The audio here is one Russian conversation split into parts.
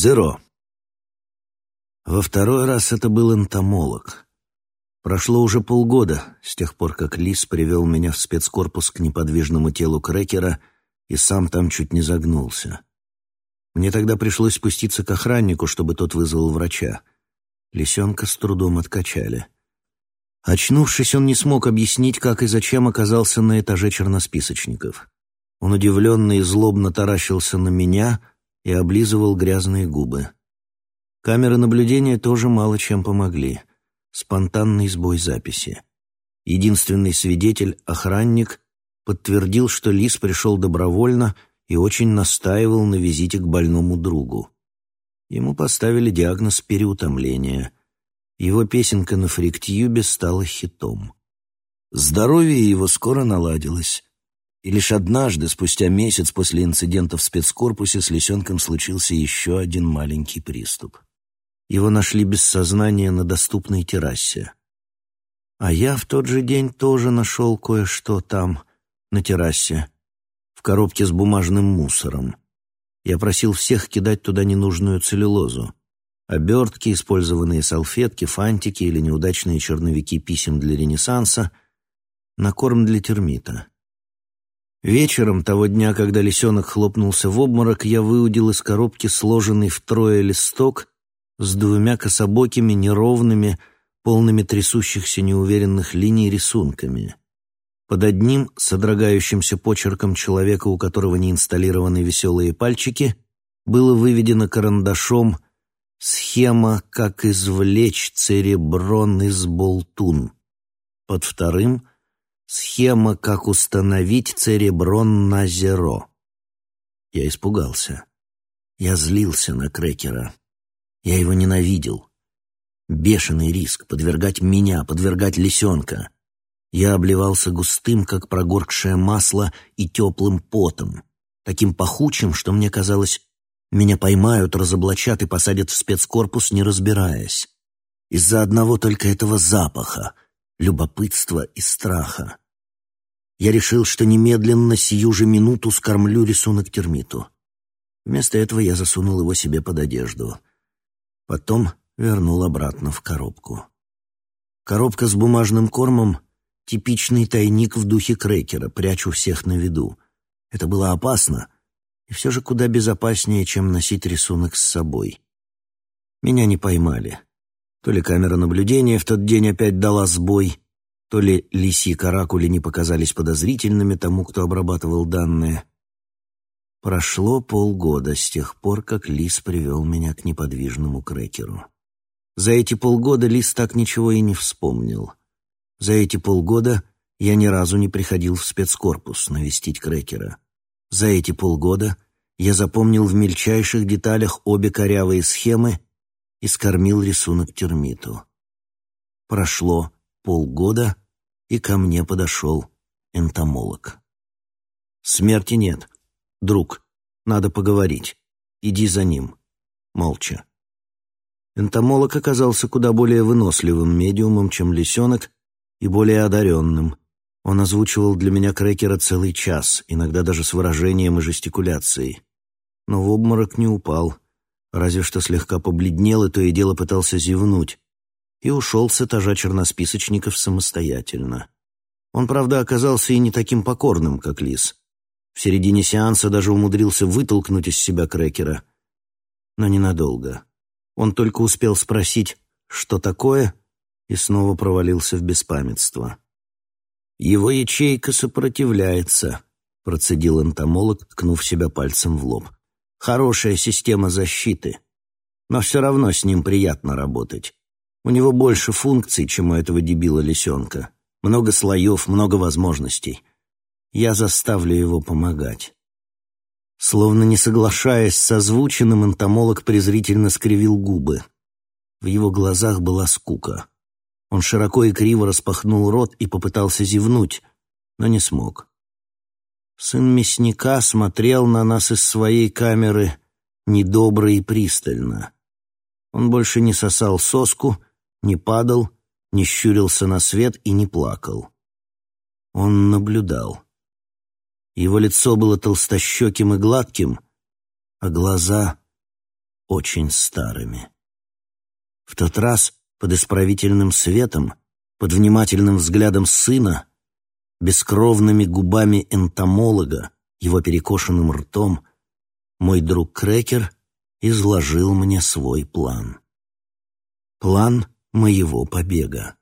Зеро. Во второй раз это был энтомолог. Прошло уже полгода с тех пор, как Лис привел меня в спецкорпус к неподвижному телу Крекера и сам там чуть не загнулся. Мне тогда пришлось спуститься к охраннику, чтобы тот вызвал врача. Лисенка с трудом откачали. Очнувшись, он не смог объяснить, как и зачем оказался на этаже черносписочников. Он удивленно и злобно таращился на меня и облизывал грязные губы. Камеры наблюдения тоже мало чем помогли. Спонтанный сбой записи. Единственный свидетель, охранник, подтвердил, что Лис пришел добровольно и очень настаивал на визите к больному другу. Ему поставили диагноз переутомления. Его песенка на фриктьюбе стала хитом. Здоровье его скоро наладилось. И лишь однажды, спустя месяц после инцидента в спецкорпусе, с лисенком случился еще один маленький приступ. Его нашли без сознания на доступной террасе. А я в тот же день тоже нашел кое-что там, на террасе, в коробке с бумажным мусором. Я просил всех кидать туда ненужную целлюлозу. Обертки, использованные салфетки, фантики или неудачные черновики писем для Ренессанса на корм для термита. Вечером того дня, когда лисенок хлопнулся в обморок, я выудил из коробки сложенный втрое листок с двумя кособокими, неровными, полными трясущихся неуверенных линий рисунками. Под одним, содрогающимся почерком человека, у которого не инсталлированы веселые пальчики, было выведено карандашом «Схема, как извлечь цереброн из болтун». Под вторым «Схема, как установить цереброн на зеро». Я испугался. Я злился на Крекера. Я его ненавидел. Бешеный риск подвергать меня, подвергать лисенка — я обливался густым, как прогоркшее масло, и теплым потом, таким пахучим, что мне казалось, меня поймают, разоблачат и посадят в спецкорпус, не разбираясь. Из-за одного только этого запаха, любопытства и страха. Я решил, что немедленно сию же минуту скормлю рисунок термиту. Вместо этого я засунул его себе под одежду. Потом вернул обратно в коробку. Коробка с бумажным кормом Типичный тайник в духе крекера, прячу всех на виду. Это было опасно, и все же куда безопаснее, чем носить рисунок с собой. Меня не поймали. То ли камера наблюдения в тот день опять дала сбой, то ли лисьи каракули не показались подозрительными тому, кто обрабатывал данные. Прошло полгода с тех пор, как Лис привел меня к неподвижному крекеру. За эти полгода Лис так ничего и не вспомнил. За эти полгода я ни разу не приходил в спецкорпус навестить Крекера. За эти полгода я запомнил в мельчайших деталях обе корявые схемы и скормил рисунок термиту. Прошло полгода, и ко мне подошел энтомолог. «Смерти нет. Друг, надо поговорить. Иди за ним». Молча. Энтомолог оказался куда более выносливым медиумом, чем лисенок, и более одаренным. Он озвучивал для меня крекера целый час, иногда даже с выражением и жестикуляцией. Но в обморок не упал, разве что слегка побледнел и то и дело пытался зевнуть, и ушел с этажа черносписочников самостоятельно. Он, правда, оказался и не таким покорным, как лис. В середине сеанса даже умудрился вытолкнуть из себя крекера. Но ненадолго. Он только успел спросить, что такое, и снова провалился в беспамятство. «Его ячейка сопротивляется», — процедил энтомолог, ткнув себя пальцем в лоб. «Хорошая система защиты. Но все равно с ним приятно работать. У него больше функций, чем у этого дебила-лисенка. Много слоев, много возможностей. Я заставлю его помогать». Словно не соглашаясь с озвученным, энтомолог презрительно скривил губы. В его глазах была скука. Он широко и криво распахнул рот и попытался зевнуть, но не смог. Сын мясника смотрел на нас из своей камеры недобро и пристально. Он больше не сосал соску, не падал, не щурился на свет и не плакал. Он наблюдал. Его лицо было толстощеким и гладким, а глаза очень старыми. В тот раз под исправительным светом, под внимательным взглядом сына, бескровными губами энтомолога, его перекошенным ртом, мой друг Крекер изложил мне свой план. План моего побега.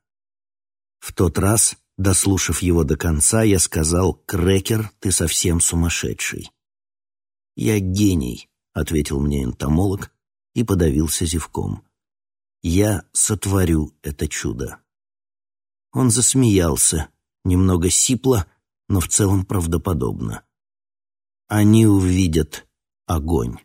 В тот раз, дослушав его до конца, я сказал, «Крекер, ты совсем сумасшедший». «Я гений», — ответил мне энтомолог и подавился зевком. «Я сотворю это чудо». Он засмеялся, немного сипло, но в целом правдоподобно. Они увидят огонь.